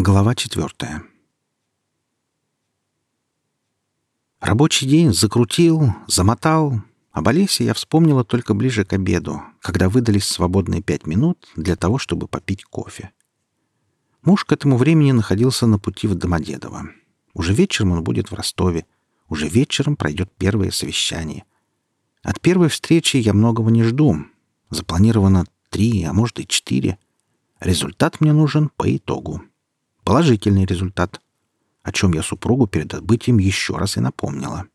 Глава четвертая. Рабочий день закрутил, замотал. Об Олесе я вспомнила только ближе к обеду, когда выдались свободные пять минут для того, чтобы попить кофе. Муж к этому времени находился на пути в Домодедово. Уже вечером он будет в Ростове. Уже вечером пройдет первое совещание. От первой встречи я многого не жду. Запланировано три, а может и четыре. Результат мне нужен по итогу. Положительный результат, о чем я супругу перед отбытием еще раз и напомнила.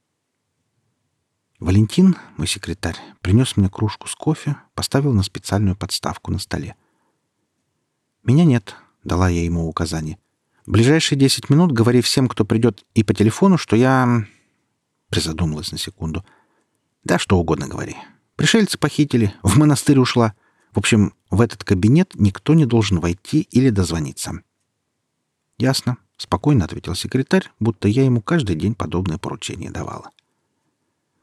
Валентин, мой секретарь, принес мне кружку с кофе, поставил на специальную подставку на столе. «Меня нет», — дала я ему указание. «Ближайшие десять минут говори всем, кто придет, и по телефону, что я...» Призадумалась на секунду. «Да что угодно говори. Пришельцы похитили, в монастырь ушла. В общем, в этот кабинет никто не должен войти или дозвониться. «Ясно», — спокойно ответил секретарь, будто я ему каждый день подобное поручение давала.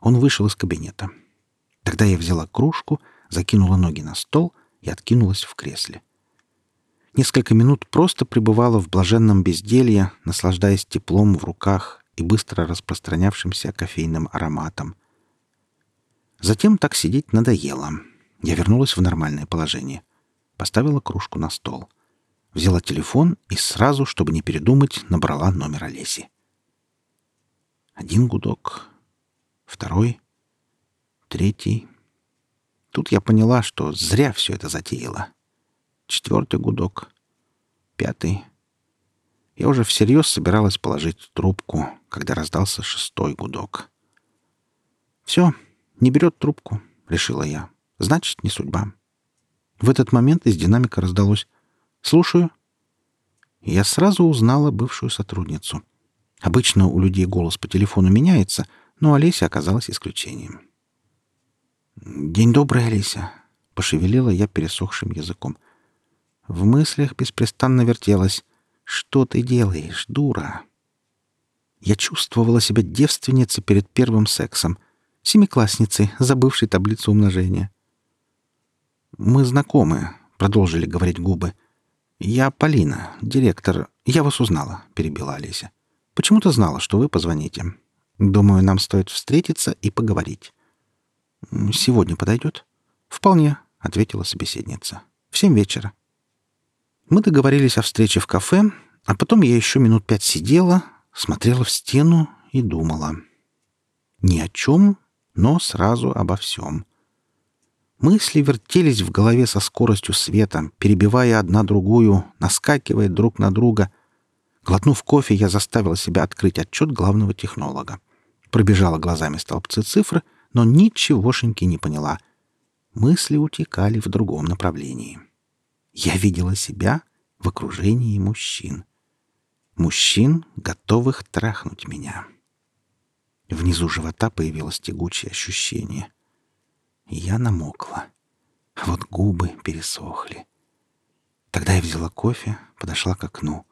Он вышел из кабинета. Тогда я взяла кружку, закинула ноги на стол и откинулась в кресле. Несколько минут просто пребывала в блаженном безделье, наслаждаясь теплом в руках и быстро распространявшимся кофейным ароматом. Затем так сидеть надоело. Я вернулась в нормальное положение. Поставила кружку на стол — взяла телефон и сразу, чтобы не передумать, набрала номер Олеси. Один гудок, второй, третий. Тут я поняла, что зря все это затеяла. Четвертый гудок, пятый. Я уже всерьез собиралась положить трубку, когда раздался шестой гудок. «Все, не берет трубку», — решила я. «Значит, не судьба». В этот момент из динамика раздалось «Слушаю». Я сразу узнала бывшую сотрудницу. Обычно у людей голос по телефону меняется, но Олеся оказалась исключением. «День добрый, Олеся», — пошевелила я пересохшим языком. В мыслях беспрестанно вертелась. «Что ты делаешь, дура?» Я чувствовала себя девственницей перед первым сексом, семиклассницей, забывшей таблицу умножения. «Мы знакомы», — продолжили говорить губы. «Я Полина, директор. Я вас узнала», — перебила Олеся. «Почему-то знала, что вы позвоните. Думаю, нам стоит встретиться и поговорить». «Сегодня подойдет?» «Вполне», — ответила собеседница. «В семь вечера». Мы договорились о встрече в кафе, а потом я еще минут пять сидела, смотрела в стену и думала. Ни о чем, но сразу обо всем. Мысли вертелись в голове со скоростью света, перебивая одна другую, наскакивая друг на друга. Глотнув кофе, я заставила себя открыть отчет главного технолога. Пробежала глазами столбцы цифр, но ничегошеньки не поняла. Мысли утекали в другом направлении. Я видела себя в окружении мужчин. Мужчин, готовых трахнуть меня. Внизу живота появилось тягучее ощущение — я намокла. А вот губы пересохли. Тогда я взяла кофе, подошла к окну.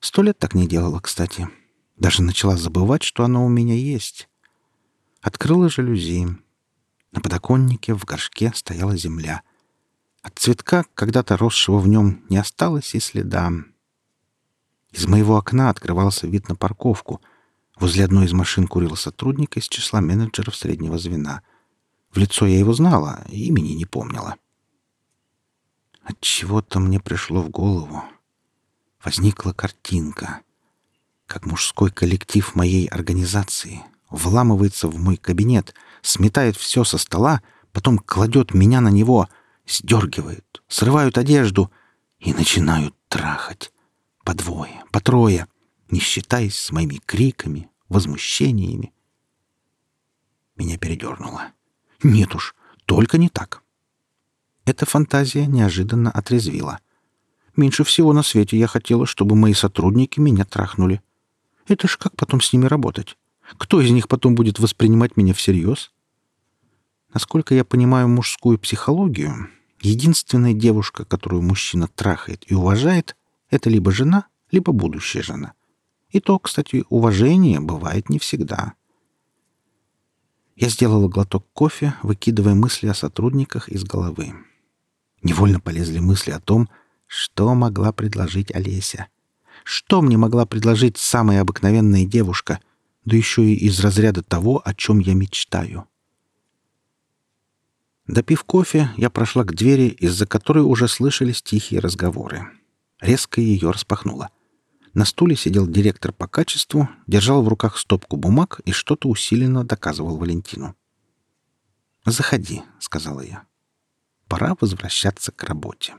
Сто лет так не делала, кстати. Даже начала забывать, что оно у меня есть. Открыла жалюзи. На подоконнике в горшке стояла земля. От цветка, когда-то росшего в нем, не осталось и следа. Из моего окна открывался вид на парковку. Возле одной из машин курил сотрудник из числа менеджеров среднего звена — в лицо я его знала, имени не помнила. От чего-то мне пришло в голову. Возникла картинка, как мужской коллектив моей организации вламывается в мой кабинет, сметает все со стола, потом кладет меня на него, сдергивает, срывают одежду и начинают трахать. По двое, по трое, не считаясь с моими криками, возмущениями. Меня передернуло. Нет уж, только не так. Эта фантазия неожиданно отрезвила. Меньше всего на свете я хотела, чтобы мои сотрудники меня трахнули. Это ж как потом с ними работать? Кто из них потом будет воспринимать меня всерьез? Насколько я понимаю мужскую психологию, единственная девушка, которую мужчина трахает и уважает, это либо жена, либо будущая жена. И то, кстати, уважение бывает не всегда. Я сделала глоток кофе, выкидывая мысли о сотрудниках из головы. Невольно полезли мысли о том, что могла предложить Олеся. Что мне могла предложить самая обыкновенная девушка, да еще и из разряда того, о чем я мечтаю? Допив кофе, я прошла к двери, из-за которой уже слышались тихие разговоры. Резко ее распахнула. На стуле сидел директор по качеству, держал в руках стопку бумаг и что-то усиленно доказывал Валентину. «Заходи», — сказала я. «Пора возвращаться к работе».